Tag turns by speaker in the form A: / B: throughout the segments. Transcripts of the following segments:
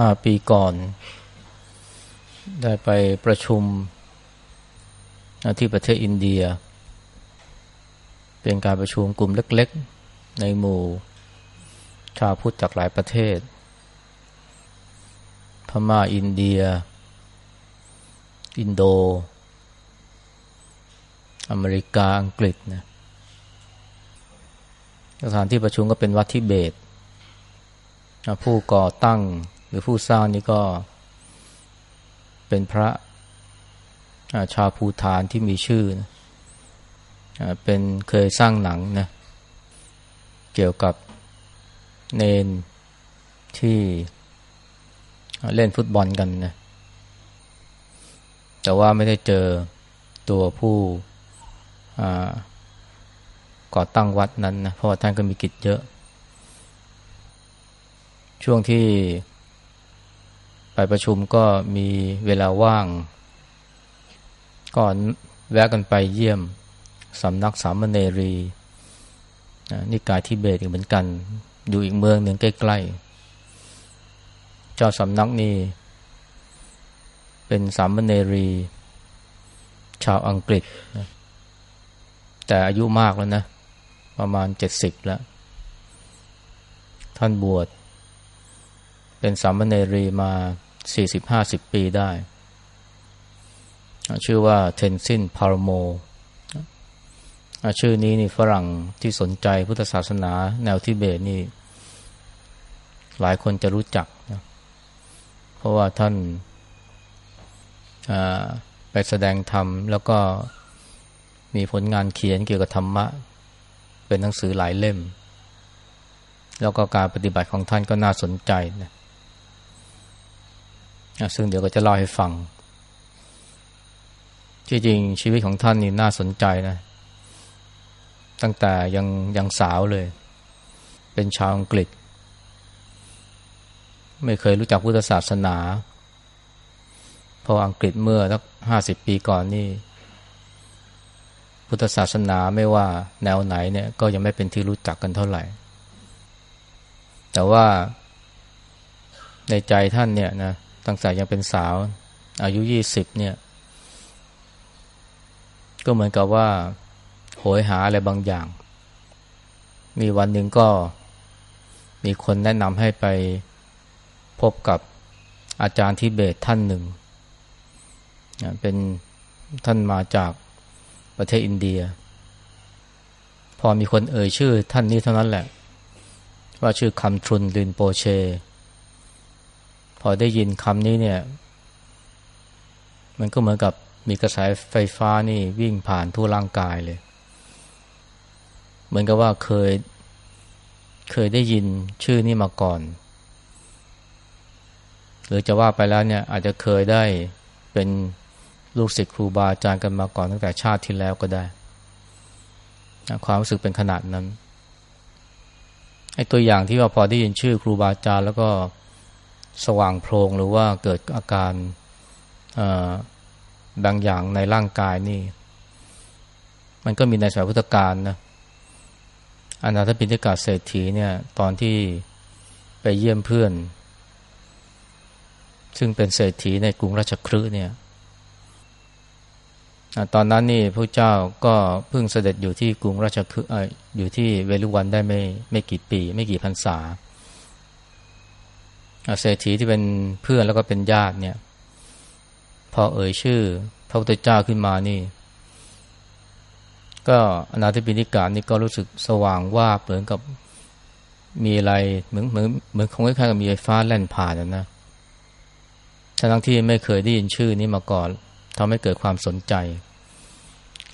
A: ห้าปีก่อน ได้ไปประชุมที่ประเทศอินเดีย เป็นการประชุมกลุ่มเล็กๆ ในหมู่ ชาวพุทธจากหลายประเทศ พม่าอินเดีย อินโด อเมริกาอังกฤษนะสถานที่ประชุมก็เป็นวัดทิเบตผู้ก่อตั้ง หรือผู้สร้างนี่ก็เป็นพระชาวภูฐานที่มีชื่อนะเป็นเคยสร้างหนังนะเกี่ยวกับเนนที่เล่นฟุตบอลกันนะแต่ว่าไม่ได้เจอตัวผู้ก่อตั้งวัดนั้นนะเพราะท่านก็มีกิจเยอะ ช่วงที่ ไปประชุมก็มีเวลาว่าง ก่อนแวะกันไปเยี่ยมสำนักสามเณรีนิกายทิเบตอีกเหมือนกัน อยู่อีกเมืองหนึ่งใกล้ๆ เจ้าสำนักนี่เป็นสามเณรี ชาวอังกฤษนะแต่อายุมากแล้วนะ ประมาณเจ็ดสิบแล้ว ท่านบวช เป็นสามเณรีมาสี่สิบห้าสิบปีได้ ชื่อว่าเทนซินพารโมชื่อนี้นี่ฝรั่งที่สนใจพุทธศาสนาแนวทิเบตนี่ หลายคนจะรู้จักนะเพราะว่าท่านไปแสดงธรรม แล้วก็มีผลงานเขียนเกี่ยวกับธรรมะ เป็นหนังสือหลายเล่ม แล้วก็การปฏิบัติของท่านก็น่าสนใจนะ ซึ่งเดี๋ยวก็จะเล่าให้ฟัง ที่จริงชีวิตของท่านนี่น่าสนใจนะ ตั้งแต่ยังยังสาวเลย เป็นชาวอังกฤษ ไม่เคยรู้จักพุทธศาสนา เพราะอังกฤษเมื่อสักห้าสิบปีก่อนนี่ พุทธศาสนาไม่ว่าแนวไหนเนี่ย ก็ยังไม่เป็นที่รู้จักกันเท่าไหร่ แต่ว่าในใจท่านเนี่ยนะ ตั้งแต่ยังเป็นสาว อายุยี่สิบเนี่ย ก็เหมือนกับว่า โหยหาอะไรบางอย่าง มีวันหนึ่งก็มีคนแนะนำให้ไปพบกับอาจารย์ทิเบตท่านหนึ่ง เป็นท่านมาจากประเทศอินเดีย พอมีคนเอ่ยชื่อท่านนี้เท่านั้นแหละ ว่าชื่อคำทรุนลินโปเช พอได้ยินคำนี้เนี่ย มันก็เหมือนกับมีกระแสไฟฟ้านี่วิ่งผ่านทั่วร่างกายเลย เหมือนกับว่าเคย เคยได้ยินชื่อนี้มาก่อน หรือจะว่าไปแล้วเนี่ย อาจจะเคยได้เป็นลูกศิษย์ครูบาอาจารย์กันมาก่อนตั้งแต่ชาติที่แล้วก็ได้ ความรู้สึกเป็นขนาดนั้นไอ้ตัวอย่างที่ว่าพอได้ยินชื่อครูบาอาจารย์แล้วก็ สว่างโพลงหรือว่าเกิดอาการบางอย่างในร่างกายนี่ มันก็มีในสมัยพุทธกาลนะอนาถปิฎกาเศรษฐีเนี่ย ตอนที่ไปเยี่ยมเพื่อน ซึ่งเป็นเศรษฐีในกรุงราชคฤห์เนี่ยตอนนั้นนี่พระเจ้าก็เพิ่งเสด็จอยู่ที่กรุงราชคฤห์อยู่ที่เวลุวันได้ไม่ไม่กี่ปี ไม่กี่พรรษา เศรษฐีที่เป็นเพื่อนแล้วก็เป็นญาติเนี่ย พอเอ่ยชื่อ พระพุทธเจ้าขึ้นมานี่ ก็อนาถปิณิกานี่ก็รู้สึกสว่างว่าเหมือนกับมีอะไรเหมือนเหมือนเหมือนคงคล้ายๆกับมีไฟฟ้าแล่นผ่านนะทั้งที่ไม่เคยได้ยินชื่อนี้มาก่อนทำให้เกิดความสนใจ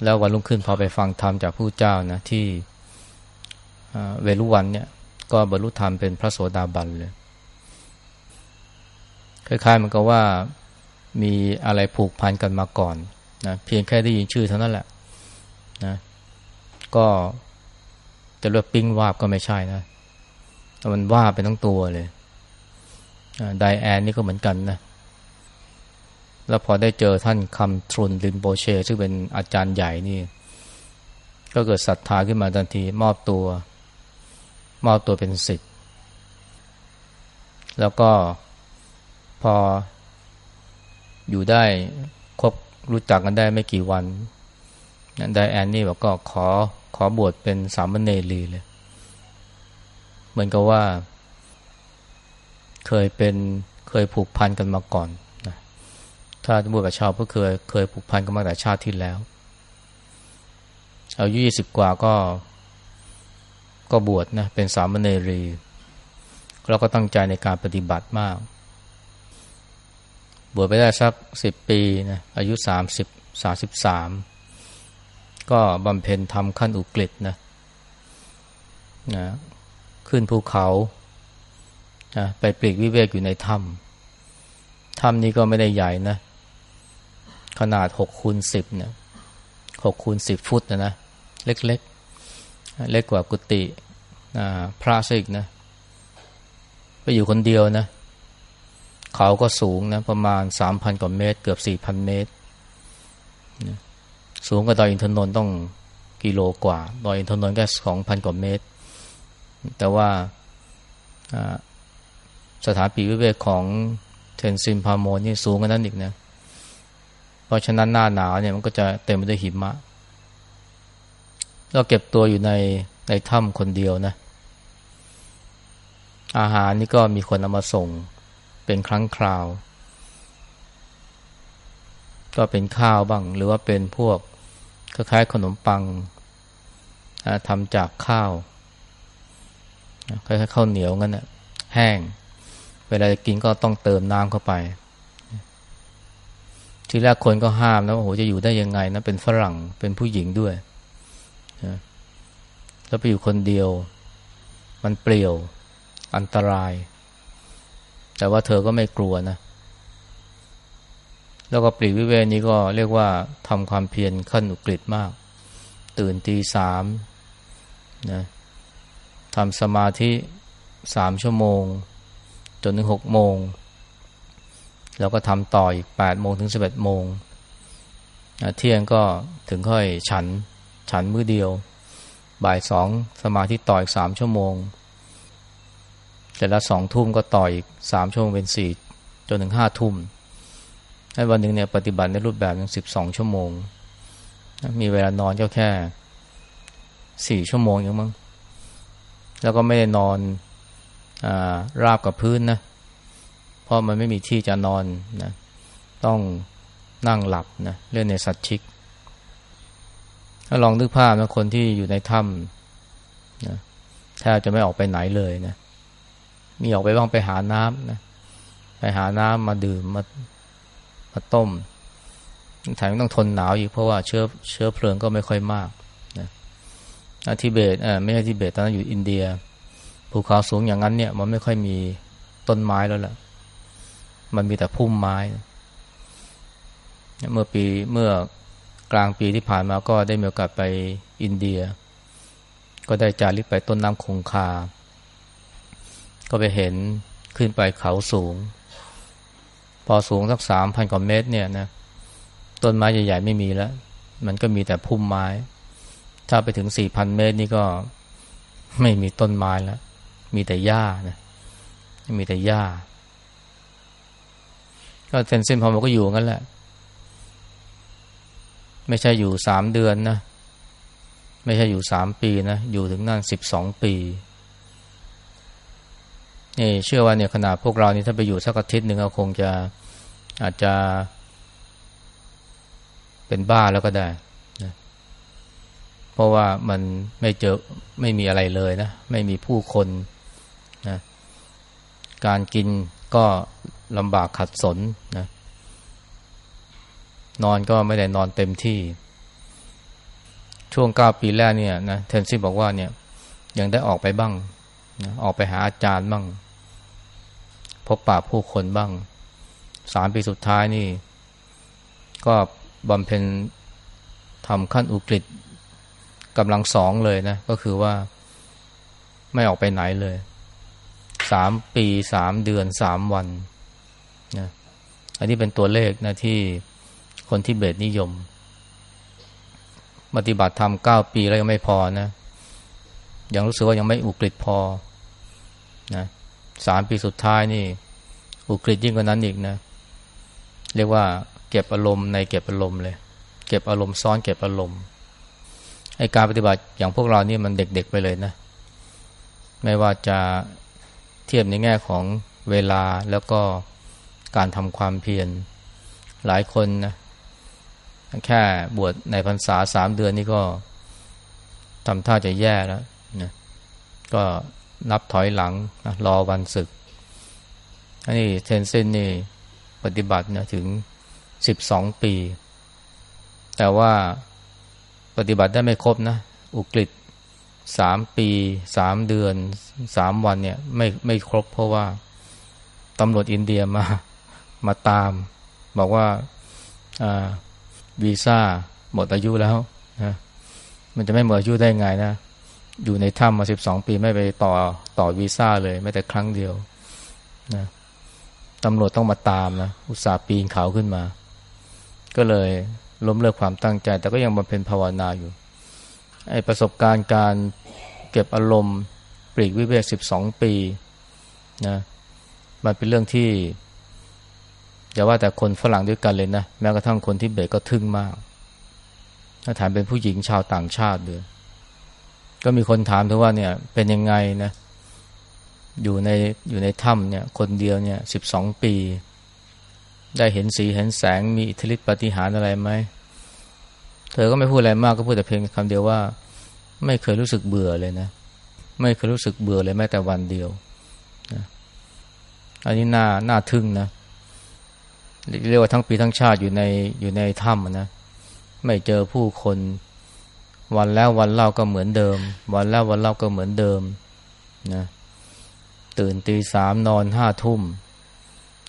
A: แล้ววันรุ่งขึ้นพอไปฟังธรรมจากผู้เจ้านะที่เวลุวันเนี่ย ก็บรรลุธรรมเป็นพระโสดาบันเลย คล้ายๆมันก็ว่ามีอะไรผูกพันกันมาก่อนนะเพียงแค่ได้ยินชื่อเท่านั้นแหละนะก็จะเรียกปิ้งวาบก็ไม่ใช่นะแต่มันว่าเป็นทั้งตัวเลยไดแอนนี่ก็เหมือนกันนะแล้วพอได้เจอท่านคำทรุนลินโบเช ซึ่งเป็นอาจารย์ใหญ่นี่ ก็เกิดศรัทธาขึ้นมาทันที มอบตัว มอบตัวเป็นสิทธิ์แล้วก็ ออยู่ได้คบรู้จักกันได้ไม่กี่วันไดแอนนี่บอกก็ขอขอบวชเป็นสามเณรีเลย เหมือนกับว่า เคยเป็นเคยผูกพันกันมาก่อนนะถ้าบวชกับชาวก็เคยเคยผูกพันกันมาแต่ชาติที่แล้วอายุยี่สิบกว่าก็ ก็บวชนะเป็นสามเณรีแล้วก็ตั้งใจในการปฏิบัติมาก บวชไปได้สักสิบปีนะอายุสามสิบสาสิบสามก็บำเพ็ญทำขั้นอุกฤษนะนะขึ้นภูเขานะไปปลีกวิเวกอยู่ในถ้ำถ้ำนี้ก็ไม่ได้ใหญ่นะ ขนาดหกคูณสิบเนี่ยหกคูณสิบฟุตนะนะ เล็กๆเล็กกว่ากุฏิพระสิกนะ ไปอยู่คนเดียวนะ เขาก็สูงนะประมาณสามพันกว่าเมตร เกือบสี่พันเมตร สูงกว่าดอยอินทนนท์ต้องกิโลกว่า ดอยอินทนนท์แค่สองพันกว่าเมตร แต่ว่าสถานปีวิเวกของเทนซินพาโมนี่สูงกว่านั้นอีกนะ เพราะฉะนั้นหน้าหนาวเนี่ยมันก็จะเต็มไปด้วยหิมะเราเก็บตัวอยู่ในในถ้ำคนเดียวนะ อาหารนี่ก็มีคนเอามาส่ง เป็นครั้งคราว ก็เป็นข้าวบ้าง หรือว่าเป็นพวกคล้ายๆขนมปังทำจากข้าวคล้ายๆข้าวเหนียวงั้นนะแห้ง เวลาจะกินก็ต้องเติมน้ำเข้าไป ทีแรกคนก็ห้ามนะว่าโหจะอยู่ได้ยังไงนะเป็นฝรั่งเป็นผู้หญิงด้วยแล้วไปอยู่คนเดียว มันเปลี่ยวอันตราย แต่ว่าเธอก็ไม่กลัวนะแล้วก็ปรีวิเวนี้ก็เรียกว่าทำความเพียรขั้นอุกฤษมาก ตื่นตีสามนะทำสมาธิสามชั่วโมง จนถึงหกโมง แล้วก็ทำต่ออีกแปดโมงถึงสิบเอ็ดโมงเที่ยงก็ถึงค่อยฉัน ฉันมื้อเดียว บ่ายสองสมาธิต่ออีกสามชั่วโมง เสร็จแล้วสองทุ่มก็ต่ออีกสามชั่วโมงเป็นสี่จนถึงห้าทุ่มให้วันหนึ่งเนี่ยปฏิบัติในรูปแบบหนึ่งสิบสองชั่วโมง มีเวลานอนก็แค่สี่ชั่วโมงอย่างมั้งแล้วก็ไม่ได้นอนอราบกับพื้นนะเพราะมันไม่มีที่จะนอนนะต้องนั่งหลับนะเล่นในสัตว์ชิก ถ้าลองนึกภาพนะคนที่อยู่ในถ้ำนะแทบจะไม่ออกไปไหนเลยนะ มีออกไปบ้างไปหาน้ำนะไปหาน้ำมาดื่มมามาต้มแถมต้องทนหนาวอีกเพราะว่าเชื้อเชื้อเพลิงก็ไม่ค่อยมากนะทิเบตเออไม่ใช่ทิเบตตอนนั้นอยู่อินเดียภูเขาสูงอย่างนั้นเนี่ย มันไม่ค่อยมีต้นไม้แล้วล่ะ มันมีแต่พุ่มไม้ เมื่อปีเมื่อกลางปีที่ผ่านมาก็ได้มีโอกาสไปอินเดีย ก็ได้จาริกไปต้นน้ำคงคา ก็ไปเห็นขึ้นไปเขาสูง พอสูงสักสามพันกว่าเมตรเนี่ยนะต้นไม้ใหญ่ๆไม่มีแล้ว มันก็มีแต่พุ่มไม้ ถ้าไปถึงสี่พันเมตรนี่ก็ไม่มีต้นไม้แล้ว มีแต่หญ้านะมีแต่หญ้า ก็เซนเซนพอมันก็อยู่งั้นแหละ ไม่ใช่อยู่สามเดือนนะ ไม่ใช่อยู่สามปีนะ อยู่ถึงนั่นสิบสองปี นี่เชื่อว่าเนี่ยขนาดพวกเรานี่ถ้าไปอยู่สักอาทิตย์หนึ่งเราคงจะอาจจะ เป็นบ้าแล้วก็ได้นะเพราะว่ามันไม่เจอไม่มีอะไรเลยนะ ไม่มีผู้คนนะการกินก็ลำบากขัดสนนะนอนก็ไม่ได้นอนเต็มที่ ช่วงเก้าปีแรกเนี่ยนะเทนซี่บอกว่าเนี่ยยังได้ออกไปบ้างนะออกไปหาอาจารย์บ้าง พบปะผู้คนบ้างสามปีสุดท้ายนี่ ก็บำเพ็ญทำขั้นอุกฤษกำลังสองเลยนะ ก็คือว่าไม่ออกไปไหนเลยสามปีสามเดือนสามวันนะอันนี้เป็นตัวเลขนะที่คนที่เบตนิยม ปฏิบัติธรรมเก้าปีแล้วยังไม่พอนะ ยังรู้สึกว่ายังไม่อุกฤษพอนะ สามปีสุดท้ายนี่ อุกฤษยิ่งกว่านั้นอีกนะ เรียกว่า เก็บอารมณ์ในเก็บอารมณ์เลย เก็บอารมณ์ซ้อนเก็บอารมณ์ไอการปฏิบัติอย่างพวกเรานี่มันเด็กๆไปเลยนะ ไม่ว่าจะเทียบในแง่ของเวลาแล้วก็การทำความเพียรหลายคนนะแค่บวชในพรรษาสามเดือนนี่ก็ทำท่าจะแย่แล้วนะก็ นับถอยหลังนะรอวันศึกอันนี้เทนเซนนี่ปฏิบัตินะถึงสิบสองปี แต่ว่าปฏิบัติได้ไม่ครบนะ อุกฤษสามปีสามเดือนสามวันเนี่ยไม่ไม่ครบเพราะว่าตำรวจอินเดียมามาตาม บอกว่าวีซ่าหมดอายุแล้วนะมันจะไม่หมดอายุได้ไงนะ อยู่ในถ้ำมาสิบสองปีไม่ไปต่อต่อวีซ่าเลยไม่แต่ครั้งเดียวนะตำรวจต้องมาตามนะอุตส่าห์ปีนเขาขึ้นมา ก็เลยล้มเลิกความตั้งใจ แต่ก็ยังบำเพ็ญภาวนาอยู่ไอประสบการณ์การเก็บอารมณ์ปลีกวิเวกสิบสองปีนะมันเป็นเรื่องที่อย่าว่าแต่คนฝรั่งด้วยกันเลยนะ แม้กระทั่งคนที่เบกก็ทึ่งมาก ถ้าถามเป็นผู้หญิงชาวต่างชาติด้วย ก็มีคนถามถึงว่าเนี่ย เป็นยังไงนะ อยู่ในอยู่ในถ้ำเนี่ย คนเดียวเนี่ยสิบสองปี ได้เห็นสีเห็นแสงมีอิทธิฤทธิปฏิหารอะไรไหม เธอก็ไม่พูดอะไรมากก็พูดแต่เพียงคำเดียวว่า ไม่เคยรู้สึกเบื่อเลยนะ ไม่เคยรู้สึกเบื่อเลยแม้แต่วันเดียวนะอันนี้น่าน่าทึ่งนะเรียกว่าทั้งปีทั้งชาติอยู่ในอยู่ในถ้ำนะไม่เจอผู้คน วันแล้ววันเล่าก็เหมือนเดิม วันแล้ววันเล่าก็เหมือนเดิมนะตื่นตีสามนอนห้าทุ่ม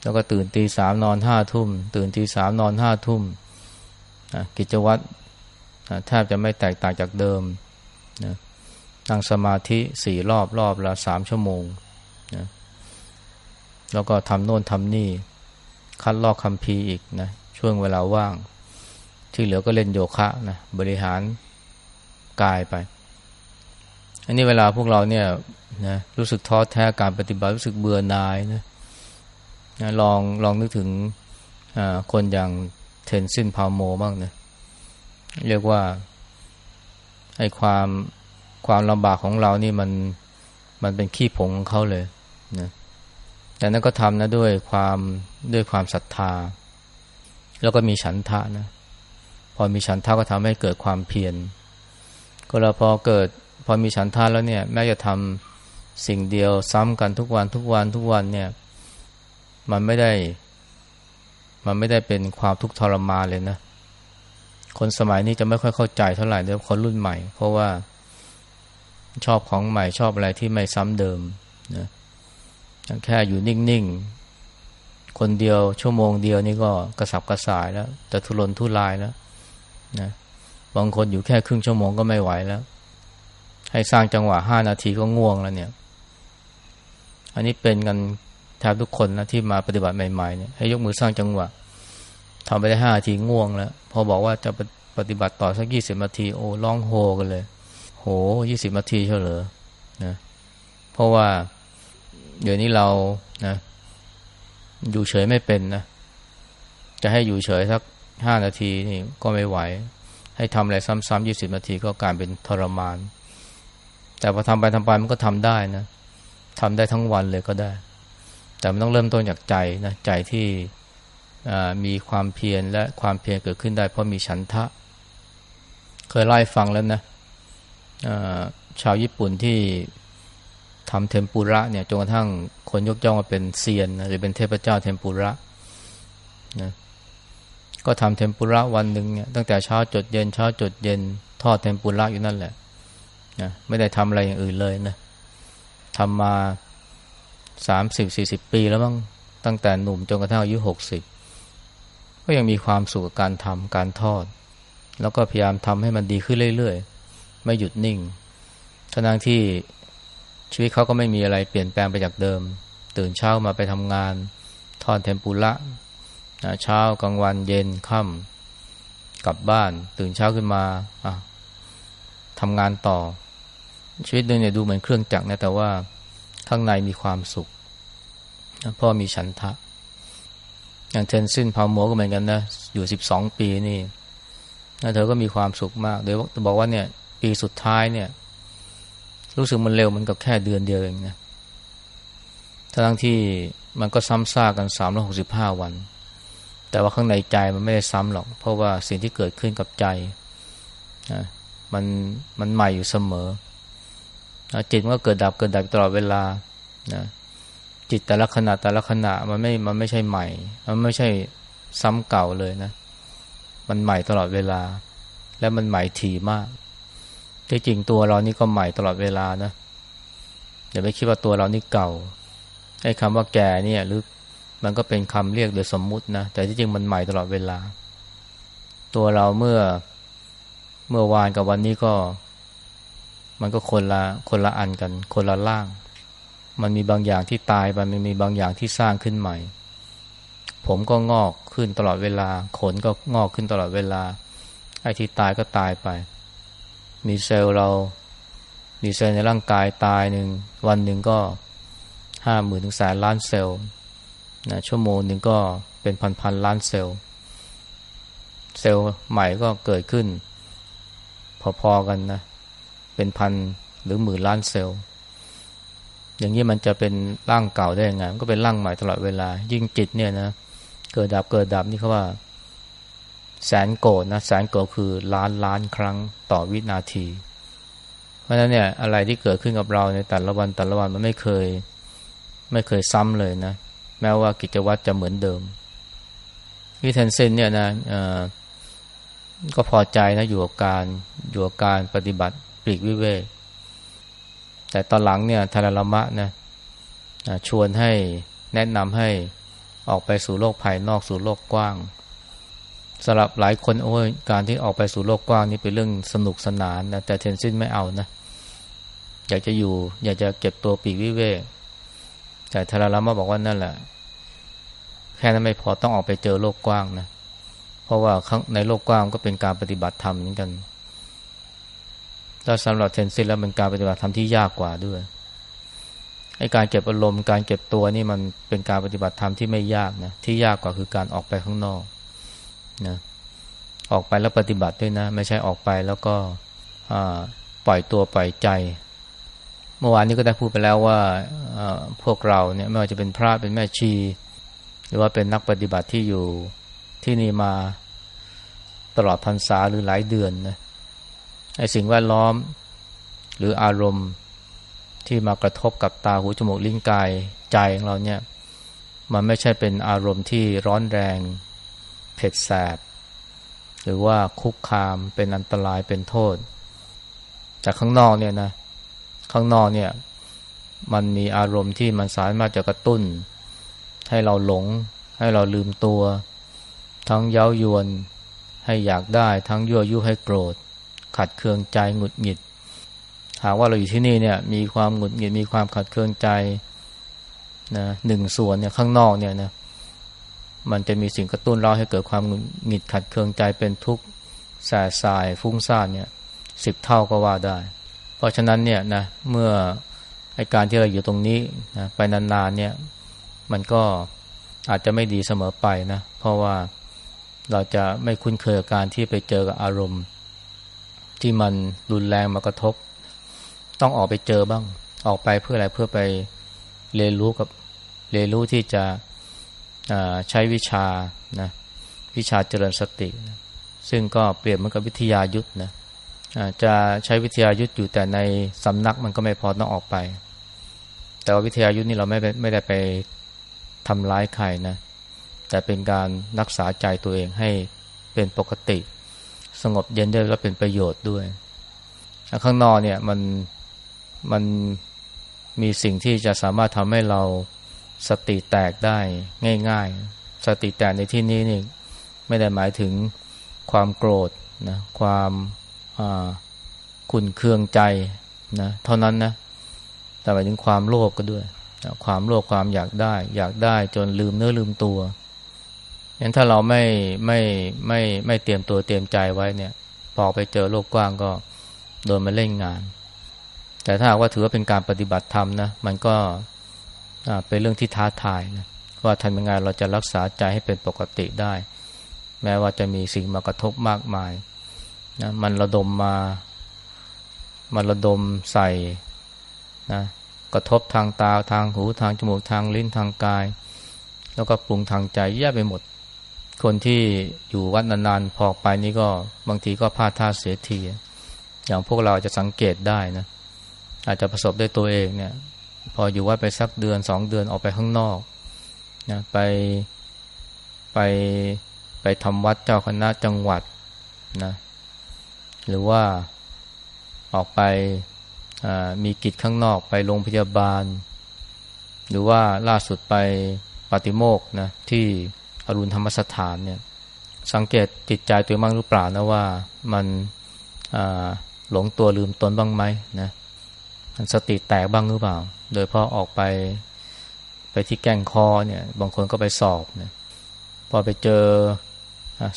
A: แล้วก็ตื่นตีสามนอนห้าทุ่ม ตื่นตีสามนอนห้าทุ่มกิจวัตรแทบจะไม่แตกต่างจากเดิมนะนั่งสมาธิสี่รอบรอบละสามชั่วโมงนะแล้วก็ทำโน่นทำนี่ คัดลอกคำพีอีกนะช่วงเวลาว่าง ที่เหลือก็เล่นโยคะนะบริหาร กายไป อันนี้เวลาพวกเราเนี่ยนะรู้สึกท้อแท้การปฏิบัติรู้สึกเบื่อหน่ายนะนะลองลองนึกถึงคนอย่างเทนซินพาวโมบ้างนะเรียกว่าไอ้ความความลำบากของเรานี่มันมันเป็นขี้ผงของเขาเลยนะแต่นั้นก็ทำนะด้วยความด้วยความศรัทธา แล้วก็มีฉันทะนะ พอมีฉันทะก็ทำให้เกิดความเพียร ก็แล้วพอเกิดพอมีฉันทะแล้วเนี่ย แม้จะทำสิ่งเดียวซ้ำกันทุกวันทุกวันทุกวันเนี่ย มันไม่ได้ มันไม่ได้เป็นความทุกข์ทรมานเลยนะ คนสมัยนี้จะไม่ค่อยเข้าใจเท่าไหร่เดี๋ยวคนรุ่นใหม่ เพราะว่าชอบของใหม่ชอบอะไรที่ไม่ซ้ำเดิมนะแค่อยู่นิ่งๆ คนเดียวชั่วโมงเดียวนี่ก็กระสับกระส่ายแล้ว จะทุรนทุรายแล้วนะ บางคนอยู่แค่ครึ่งชั่วโมงก็ไม่ไหวแล้ว ให้สร้างจังหวะห้านาทีก็ง่วงแล้วเนี่ย อันนี้เป็นกันแทบทุกคนนะที่มาปฏิบัติใหม่ๆเนี่ยให้ยกมือสร้างจังหวะทำไปได้ห้านาทีง่วงแล้ว พอบอกว่าจะปฏิบัติต่อสักยี่สิบนาทีโอ้ร้องโฮกันเลย โหยี่สิบนาทีเฉลอนะเพราะว่าเดี๋ยวนี้เรานะ อยู่เฉยไม่เป็นนะ จะให้อยู่เฉยสักห้านาทีนี่ก็ไม่ไหว ให้ทำอะไรซ้ำๆยี่สิบนาทีก็กลายเป็นทรมาน แต่พอทำไปทำไปมันก็ทำได้นะทำได้ทั้งวันเลยก็ได้ แต่มันต้องเริ่มต้นจากใจนะใจที่มีความเพียรและความเพียรเกิดขึ้นได้ เพราะมีฉันทะ เคยไล่ฟังแล้วนะชาวญี่ปุ่นที่ทำเทมปุระเนี่ยจนกระทั่งคนยกย่องว่าเป็นเซียนหรือเป็นเทพเจ้าเทมปุระนะ ก็ทำเทมปุระวันหนึ่งเนี่ยตั้งแต่เช้าจดเย็นเช้าจดเย็นทอดเทมปุระอยู่นั่นแหละนะไม่ได้ทำอะไรอย่างอื่นเลยนะทำมาสามสิบสี่สิบปีแล้วมั้งตั้งแต่หนุ่มจนกระทั่งอายุหกสิบก็ยังมีความสุขกับการทำการทอด แล้วก็พยายามทำให้มันดีขึ้นเรื่อยๆ ไม่หยุดนิ่งทั้งที่ชีวิตเขาก็ไม่มีอะไรเปลี่ยนแปลงไปจากเดิม ตื่นเช้ามาไปทำงาน ทอดเทมปุระ เช้ากลางวันเย็นค่ำกลับบ้าน ตื่นเช้าขึ้นมาทำงานต่อ ชีวิตเนี่ยดูเหมือนเครื่องจักรนะแต่ว่าข้างในมีความสุขพราะมีฉันทะ อย่างเทนซินพาโมก็เหมือนกันนะ อยู่สิบสองปีนี่เธอก็มีความสุขมาก โดยบอกว่าเนี่ย ปีสุดท้ายเนี่ย รู้สึกมันเร็วมันกับแค่เดือนเดียวเองนะทั้งที่มันก็ซ้ำซากกันสามร้อหกสิบห้าวัน แต่ว่าข้างในใจมันไม่ได้ซ้ำหรอก เพราะว่าสิ่งที่เกิดขึ้นกับใจนะมันมันใหม่อยู่เสมอจิตมันก็เกิดดับเกิดดับตลอดเวลานะจิตแต่ละขณะแต่ละขณะมันไม่มันไม่ใช่ใหม่ มันไม่ใช่ซ้ำเก่าเลยนะ มันใหม่ตลอดเวลา และมันใหม่ถี่มากที่จริงตัวเรานี่ก็ใหม่ตลอดเวลานะอย่าไปคิดว่าตัวเรานี่เก่าไอ้คำว่าแก่เนี่ย หรือ มันก็เป็นคำเรียกโดยสมมุตินะ แต่ที่จริงมันใหม่ตลอดเวลา ตัวเราเมื่อเมื่อวานกับวันนี้ก็ มันก็คนละคนละอันกัน คนละล่าง มันมีบางอย่างที่ตายไปมันมีบางอย่างที่สร้างขึ้นใหม่ ผมก็งอกขึ้นตลอดเวลา ขนก็งอกขึ้นตลอดเวลา ไอ้ที่ตายก็ตายไป มีเซลล์เรา มีเซลล์ในร่างกายตายหนึ่งวันหนึ่งก็ห้าหมื่นถึงแสนล้านเซลล์ นะชั่วโมงหนึ่งก็เป็นพันพันล้านเซลล์ เซลล์ใหม่ก็เกิดขึ้น พอๆกันนะ เป็นพันหรือหมื่นล้านเซลล์ อย่างนี้มันจะเป็นร่างเก่าได้ยังไงมันก็เป็นร่างใหม่ตลอดเวลา ยิ่งจิตเนี่ยนะเกิดดับเกิดดับนี่เขาว่า แสนโกดนะแสนโกดคือล้านล้านครั้งต่อวินาที เพราะฉะนั้นเนี่ยอะไรที่เกิดขึ้นกับเราในแต่ละวันแต่ละวันมันไม่เคย ไม่เคยซ้ำเลยนะ แม้ว่ากิจวัตรจะเหมือนเดิมวิเทนเซนเนี่ยนะก็พอใจนะอยู่กับการอยู่กับการปฏิบัติปลีกวิเวกแต่ตอนหลังเนี่ยทาราลมะนะชวนให้แนะนำให้ออกไปสู่โลกภายนอกสู่โลกกว้างสำหรับหลายคนโอ้ยการที่ออกไปสู่โลกกว้างนี่เป็นเรื่องสนุกสนานนะแต่เทนซินไม่เอานะอยากจะอยู่ อยากจะเก็บตัวปีกวิเวก แต่ทาราลมะบอกว่านั่นแหละ แค่นั้นไม่พอต้องออกไปเจอโลกกว้างนะ เพราะว่าในโลกกว้างก็เป็นการปฏิบัติธรรมเหมือนกันแล้วสำหรับเทนซินแล้วเป็นการปฏิบัติธรรมที่ยากกว่าด้วยไอ้การเก็บอารมณ์การเก็บตัวนี่มันเป็นการปฏิบัติธรรมที่ไม่ยากนะที่ยากกว่าคือการออกไปข้างนอกนะออกไปแล้วปฏิบัติด้วยนะ ไม่ใช่ออกไปแล้วก็ปล่อยตัวปล่อยใจ เมื่อวานนี้ก็ได้พูดไปแล้วว่าพวกเราเนี่ยไม่ว่าจะเป็นพระเป็นแม่ชี หรือว่าเป็นนักปฏิบัติที่อยู่ที่นี่มาตลอดพรรษาหรือหลายเดือนนะไอ้สิ่งแวดล้อมหรืออารมณ์ที่มากระทบกับตาหูจมูกลิ้นกายใจของเราเนี่ยมันไม่ใช่เป็นอารมณ์ที่ร้อนแรง เผ็ดแสบ หรือว่าคุกคามเป็นอันตรายเป็นโทษ จากข้างนอกเนี่ยนะ ข้างนอกเนี่ยมันมีอารมณ์ที่มันสามารถจะกระตุ้น ให้เราหลง ให้เราลืมตัว ทั้งเย้ายวนให้อยากได้ทั้งยั่วยุให้โกรธ ขัดเคืองใจหงุดหงิด หากว่าเราอยู่ที่นี่เนี่ยมีความหงุดหงิดมีความขัดเคืองใจนะหนึ่งส่วนเนี่ยข้างนอกเนี่ยนะมันจะมีสิ่งกระตุ้นเราให้เกิดความหงุดหงิดขัดเคืองใจเป็นทุกข์แสบสายฟุ้งซ่านเนี่ยสิบเท่าก็ว่าได้ เพราะฉะนั้นเนี่ยนะเมื่อไอการที่เราอยู่ตรงนี้นะไปนานๆเนี่ยมันก็อาจจะไม่ดีเสมอไปนะ เพราะว่าเราจะไม่คุ้นเคยกับการที่ไปเจอกับอารมณ์ ที่มันรุนแรงมากระทบ ต้องออกไปเจอบ้าง ออกไปเพื่ออะไรเพื่อไปเรียนรู้กับเรียนรู้ที่จะใช้วิชานะวิชาเจริญสตินะซึ่งก็เปรียบเหมือนกับวิทยายุทธนะ จะใช้วิทยายุทธอยู่แต่ในสำนักมันก็ไม่พอต้องออกไป แต่ว่าวิทยายุทธนี่เราไม่ไม่ได้ไปทำร้ายใครนะ แต่เป็นการรักษาใจตัวเองให้เป็นปกติ สงบเย็นได้แล้วเป็นประโยชน์ด้วย ข้างนอกเนี่ยมันมันมีสิ่งที่จะสามารถทำให้เราสติแตกได้ง่าย ๆ สติแตกในที่นี้นี่ไม่ได้หมายถึงความโกรธนะความ ขุนเคืองใจนะเท่านั้นนะแต่หมายถึงความโลภก็ด้วย ความโลภความอยากได้ อยากได้จนลืมเนื้อลืมตัวงั้นถ้าเราไม่ไม่ไม่ไม่เตรียมตัวเตรียมใจไว้เนี่ย พอไปเจอโลกกว้างก็โดนมาเล่นงาน แต่ถ้าว่าถือว่าเป็นการปฏิบัติธรรมนะมันก็เป็นเรื่องที่ท้าทายนะว่าทำยังไงเราจะรักษาใจให้เป็นปกติได้ แม้ว่าจะมีสิ่งมากระทบมากมาย นะมันระดมมา มันระดมใส่นะกระทบทางตาทางหูทางจมูกทางลิ้นทางกาย แล้วก็ปรุงทางใจแย่ไปหมด คนที่อยู่วัดนานๆพอไปนี่ก็บางทีก็พลาดท่าเสียที อย่างพวกเราจะสังเกตได้นะ อาจจะประสบด้วยตัวเองเนี่ย พออยู่วัดไปสักเดือนสองเดือนออกไปข้างนอกนะไปไปไปทำวัดเจ้าคณะจังหวัดนะ หรือว่าออกไปมีกิจข้างนอกไปโรงพยาบาล หรือว่าล่าสุดไปปฏิโมกนะที่อรุณธรรมสถานเนี่ยสังเกตจิตใจตัวมั่งหรือเปล่านะว่ามันหลงตัวลืมตนบ้างไหมนะสติแตกบ้างหรือเปล่า โดยพราะออกไปไปที่แก้งคอเนี่ยบางคนก็ไปสอบเนี่ยพอไปเจอ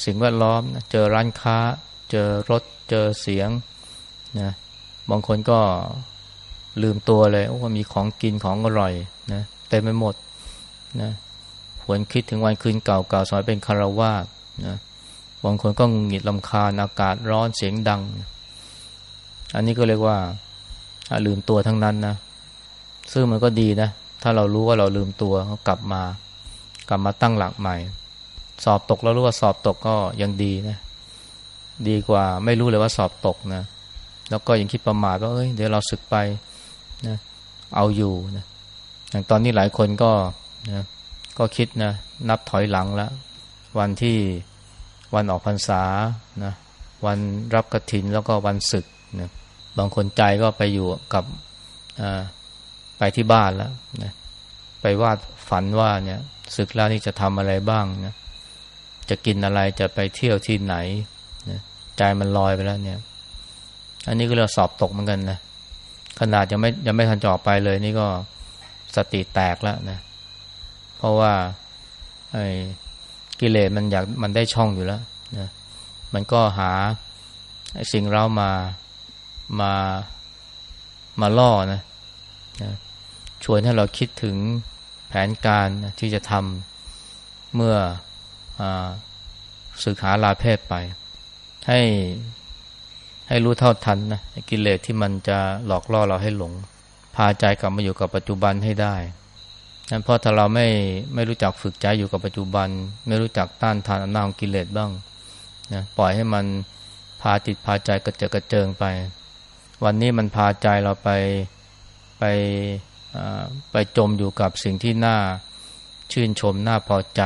A: สิ่งแวดล้อมเจอร้านค้า เจอรถเจอเสียงนะบางคนก็ลืมตัวเลยว่ามีของกินของอร่อยนะเต็มไปหมดนะหวนคิดถึงวันคืนเก่าๆสมัยเป็นคารวาสนะบางคนก็งหงิดลำคาญอากาศร้อนเสียงดัง อันนี้ก็เรียกว่าลืมตัวทั้งนั้นนะซึ่งมันก็ดีนะ ถ้าเรารู้ว่าเราลืมตัวก็กลับมา กลับมาตั้งหลักใหม่ สอบตกแล้วรู้ว่าสอบตกก็ยังดีนะ ดีกว่า ไม่รู้เลยว่าสอบตกนะแล้วก็ยังคิดประมาทว่าเอ้ยเดี๋ยวเราศึกไปนะเอาอยู่นะอย่างตอนนี้หลายคนก็นะก็คิดนะนับถอยหลังแล้ววันที่วันออกพรรษานะวันรับกระถินแล้วก็วันศึกนะบางคนใจก็ไปอยู่กับไปที่บ้านแล้วนะไปวาดฝันว่าเนี่ยศึกแล้วนี่จะทำอะไรบ้างนะจะกินอะไรจะไปเที่ยวที่ไหน ใจมันลอยไปแล้วเนี่ย อันนี้ก็เราสอบตกเหมือนกันนะขนาดยังไม่ยังไม่ทันจอบไปเลย นี่ก็สติแตกแล้วนะ เพราะว่าไอ้กิเลสมันอยากมันได้ช่องอยู่แล้วนะมันก็หาสิ่งเรามามามาล่อนะนะชวนให้เราคิดถึงแผนการที่จะทำเมื่ออศึกหาลาเพศไป ให้ให้รู้เท่าทันนะกิเลสที่มันจะหลอกล่อเราให้หลง พาใจกลับมาอยู่กับปัจจุบันให้ได้นั้นเพราะถ้าเราไม่ไม่รู้จักฝึกใจอยู่กับปัจจุบัน ไม่รู้จักต้านทานอำนาจของกิเลสบ้างนะปล่อยให้มันพาติดพาใจกระเจิดกระเจิงไป วันนี้มันพาใจเราไปไปไปจมอยู่กับสิ่งที่น่าชื่นชมน่าพอใจ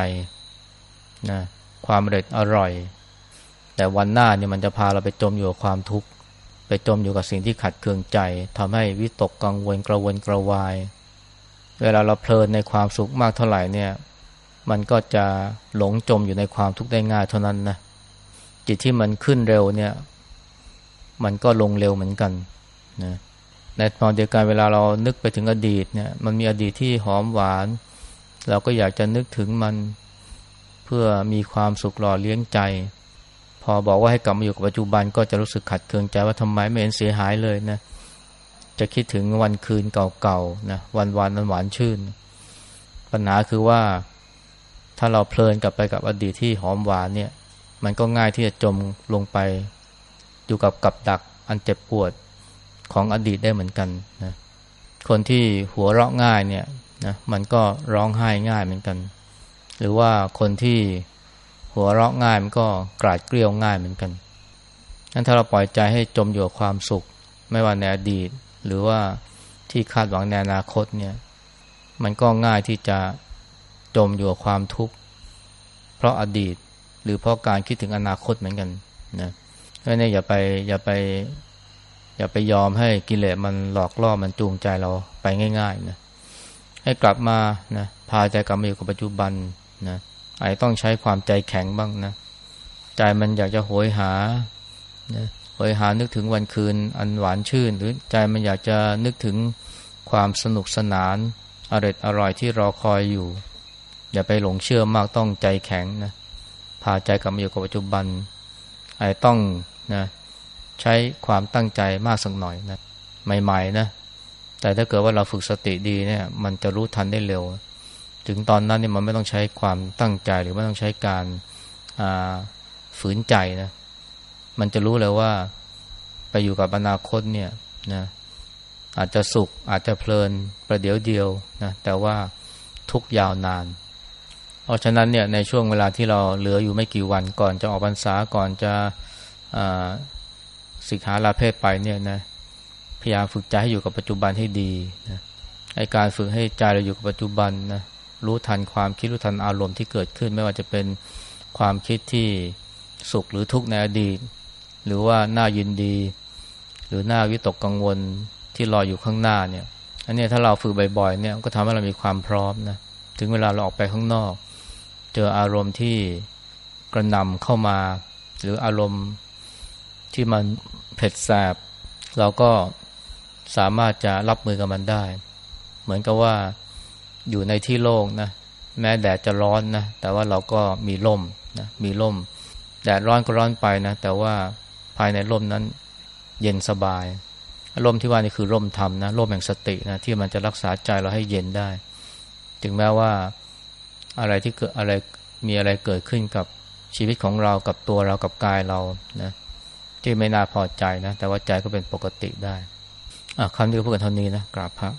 A: นะความเร็ดอร่อย แต่วันหน้าเนี่ยมันจะพาเราไปจมอยู่กับความทุกข์ไปจมอยู่กับสิ่งที่ขัดเคืองใจทำให้วิตกกังวลกระวนกระวาย เวลาเราเพลินในความสุขมากเท่าไหร่เนี่ย มันก็จะหลงจมอยู่ในความทุกข์ได้ง่ายเท่านั้นนะจิตที่มันขึ้นเร็วเนี่ย มันก็ลงเร็วเหมือนกันนะในตอนเดียวกันเวลาเรานึกไปถึงอดีตเนี่ย มันมีอดีตที่หอมหวาน เราก็อยากจะนึกถึงมันเพื่อมีความสุขหล่อเลี้ยงใจ พอบอกว่าให้กลับมาอยู่กับปัจจุบันก็จะรู้สึกขัดเคืองใจว่าทำไมไม่เห็นเสียหายเลยนะ จะคิดถึงวันคืนเก่าๆนะวันวานนันหวานชื่น ปัญหาคือว่าถ้าเราเพลินกลับไปกับอดีตที่หอมหวานเนี่ย มันก็ง่ายที่จะจมลงไป อยู่กับกับดักอันเจ็บปวดของอดีตได้เหมือนกันนะคนที่หัวเราะง่ายเนี่ยนะมันก็ร้องไห้ง่ายเหมือนกัน หรือว่าคนที่ หัวเราะง่ายมันก็กราดเกลียวง่ายเหมือนกันนั้นถ้าเราปล่อยใจให้จมอยู่กับความสุข ไม่ว่าในอดีต หรือว่าที่คาดหวังในอนาคตเนี่ย มันก็ง่ายที่จะจมอยู่กับความทุกข์ เพราะอดีตหรือเพราะการคิดถึงอนาคตเหมือนกันนะเพราะนี่อย่าไปอย่าไป อย่าไปยอมให้กิเลสมันหลอกล่อมันจูงใจเราไปง่ายๆนะให้กลับมานะพาใจกลับมาอยู่กับปัจจุบันนะ อาจต้องใช้ความใจแข็งบ้างนะ ใจมันอยากจะโหยหานะโหยหานึกถึงวันคืนอันหวานชื่น หรือใจมันอยากจะนึกถึงความสนุกสนานอร่อยอร่อยที่รอคอยอยู่ อย่าไปหลงเชื่อมากต้องใจแข็งนะพาใจกลับมาอยู่กับปัจจุบันไอต้องนะใช้ความตั้งใจมากสักหน่อยนะใหม่ๆนะแต่ถ้าเกิดว่าเราฝึกสติดีเนี่ย มันจะรู้ทันได้เร็ว ถึงตอนนั้นเนี่ยมันไม่ต้องใช้ความตั้งใจหรือไม่ต้องใช้การฝืนใจนะ มันจะรู้เลยว่าไปอยู่กับอนาคตเนี่ยนะอาจจะสุขอาจจะเพลินประเดี๋ยวเดียวนะแต่ว่าทุกยาวนาน เพราะฉะนั้นเนี่ยในช่วงเวลาที่เราเหลืออยู่ไม่กี่วันก่อนจะออกพรรษาก่อนจะสิกขาลาเพศไปเนี่ยนะพยายามฝึกใจให้อยู่กับปัจจุบันให้ดีนะไอการฝึกให้ใจเราอยู่กับปัจจุบันนะ รู้ทันความคิดรู้ทันอารมณ์ที่เกิดขึ้น ไม่ว่าจะเป็นความคิดที่สุขหรือทุกข์ในอดีต หรือว่าน่ายินดี หรือน่าวิตกกังวลที่รออยู่ข้างหน้าเนี่ยอันนี้ถ้าเราฝึกบ่อยๆเนี่ยก็ทำให้เรามีความพร้อมนะถึงเวลาเราออกไปข้างนอก เจออารมณ์ที่กระนำเข้ามา หรืออารมณ์ที่มันเผ็ดแสบเราก็สามารถจะรับมือกับมันได้ เหมือนกับว่า อยู่ในที่โล่งนะแม้แดดจะร้อนนะแต่ว่าเราก็มีร่มนะมีร่ม แดดร้อนก็ร้อนไปนะ แต่ว่าภายในร่มนั้นเย็นสบายร่มที่ว่านี่คือร่มธรรมนะร่มแห่งสตินะที่มันจะรักษาใจเราให้เย็นได้ ถึงแม้ว่าอะไรที่เกิดอะไรมีอะไรเกิดขึ้นกับชีวิตของเรากับตัวเรากับกายเรานะที่ไม่น่าพอใจนะ แต่ว่าใจก็เป็นปกติได้คำนี้ก็พูดกันเท่านี้นะกราบพระ